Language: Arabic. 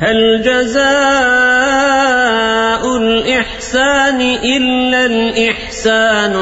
هل جزاء الإحسان إلا الإحسان